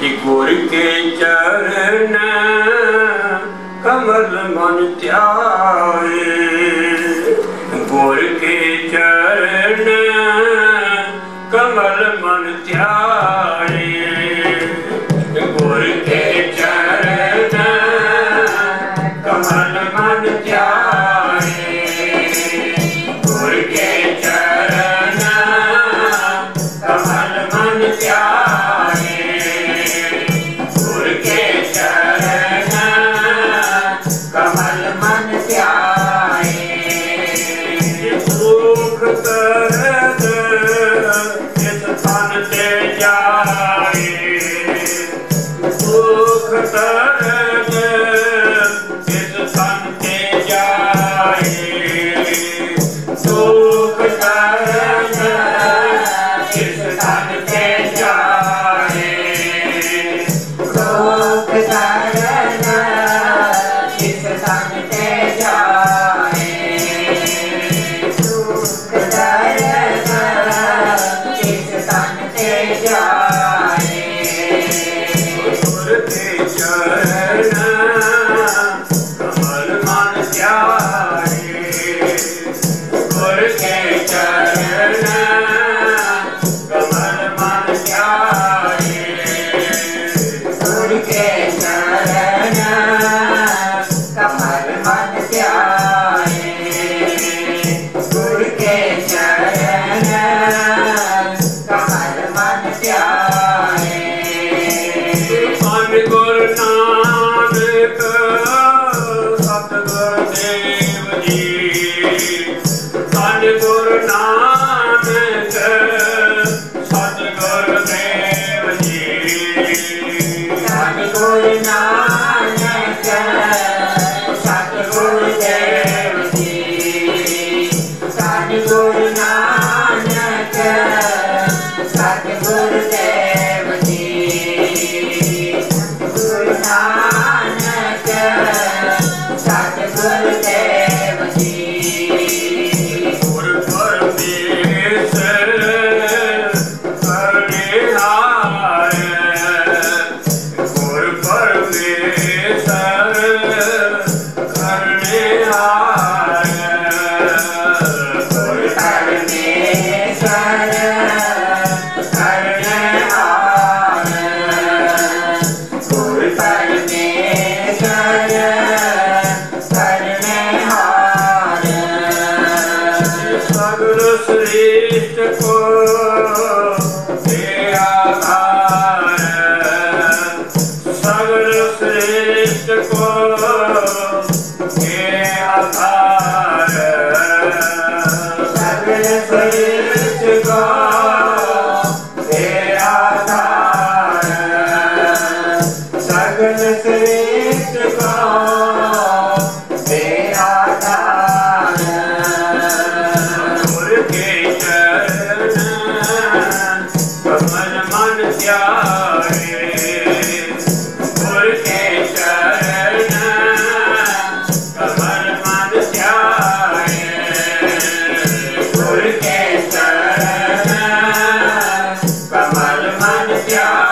ਕਿ ਗੁਰ ਕੇ ਚਰਨ ਕਮਲ ਮਨ ਧਿਆਏ। ਗੁਰ ਕੇ ਚਰਨ ਕਮਲ ਮਨ ਧਿਆਏ। सगुरु श्रेष्ठ को हे आधार Yeah.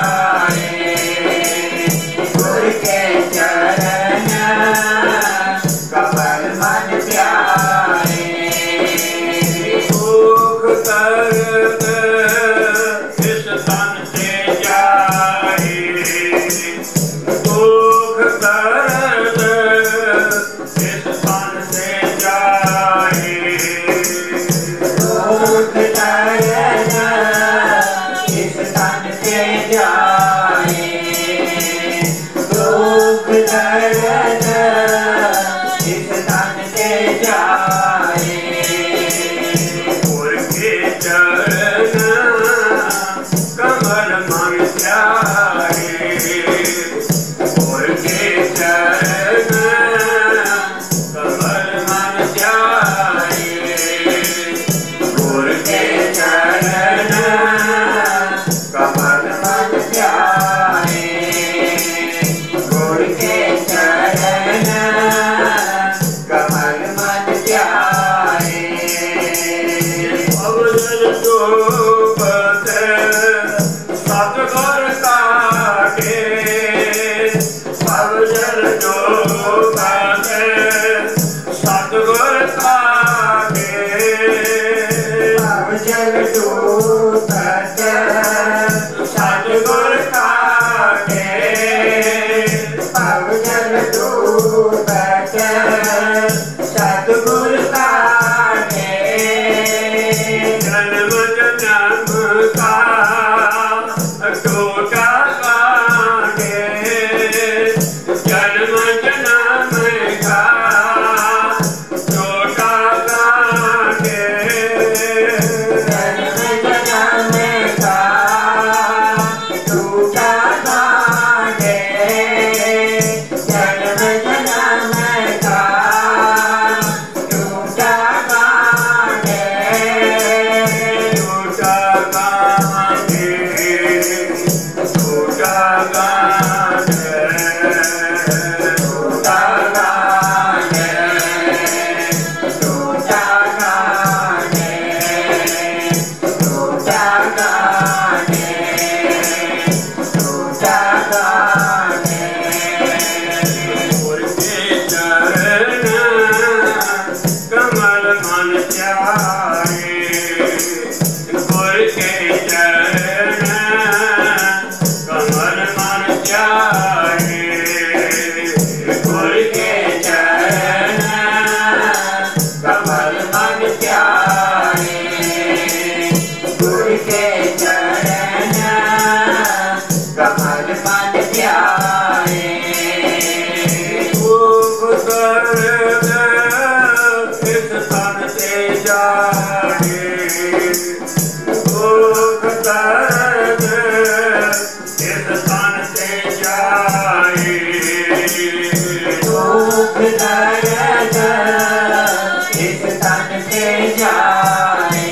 सारा जग इस तन से जाए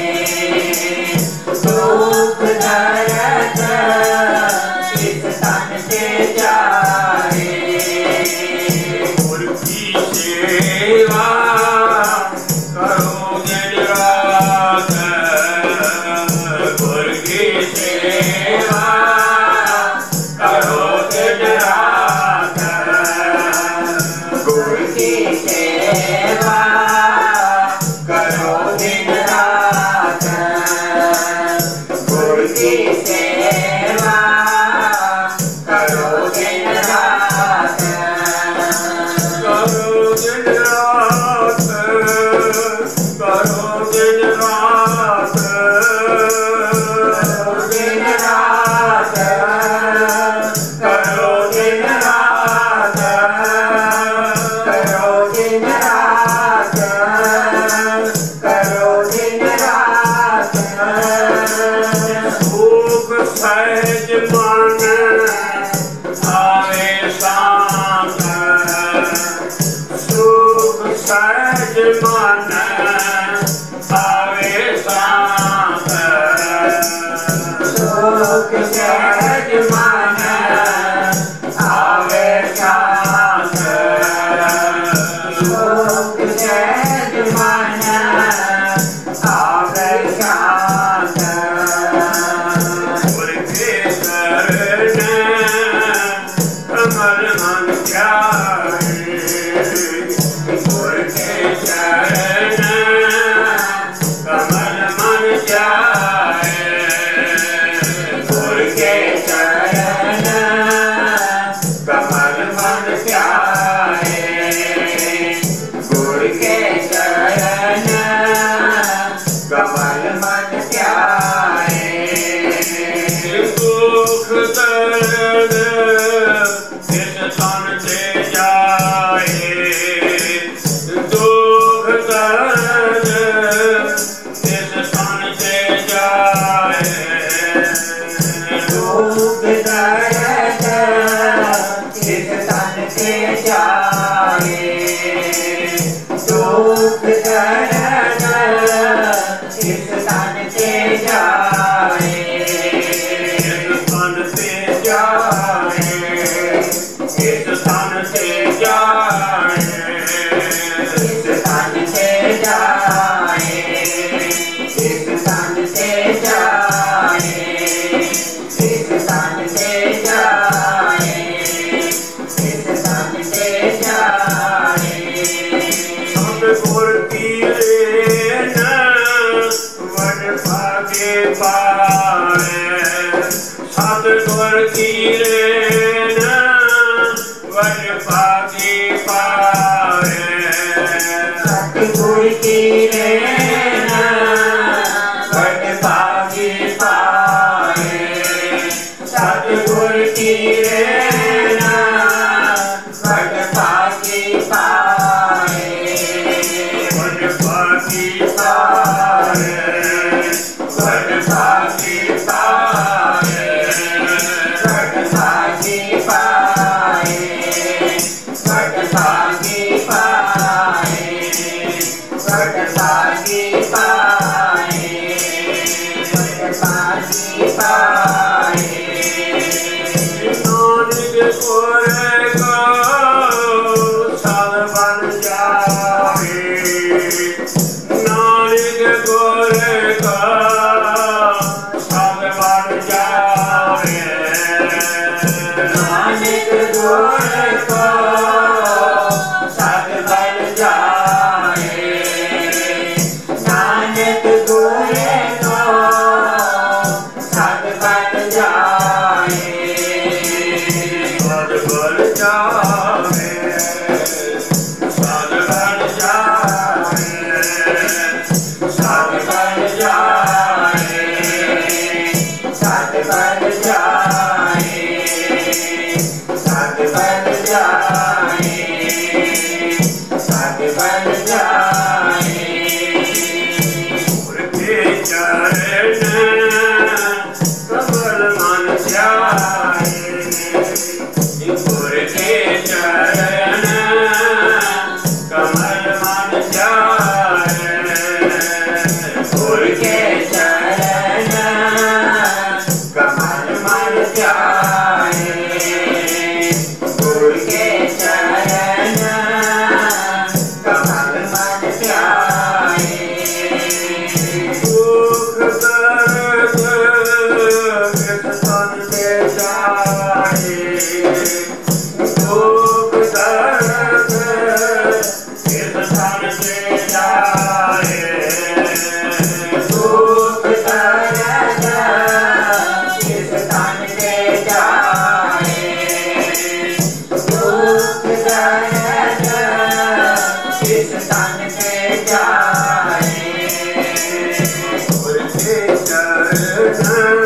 दुख दर्द इस तन से जाए। मुर्गी सेवा करो निराग मुर्गी सेवा Krishna. उनके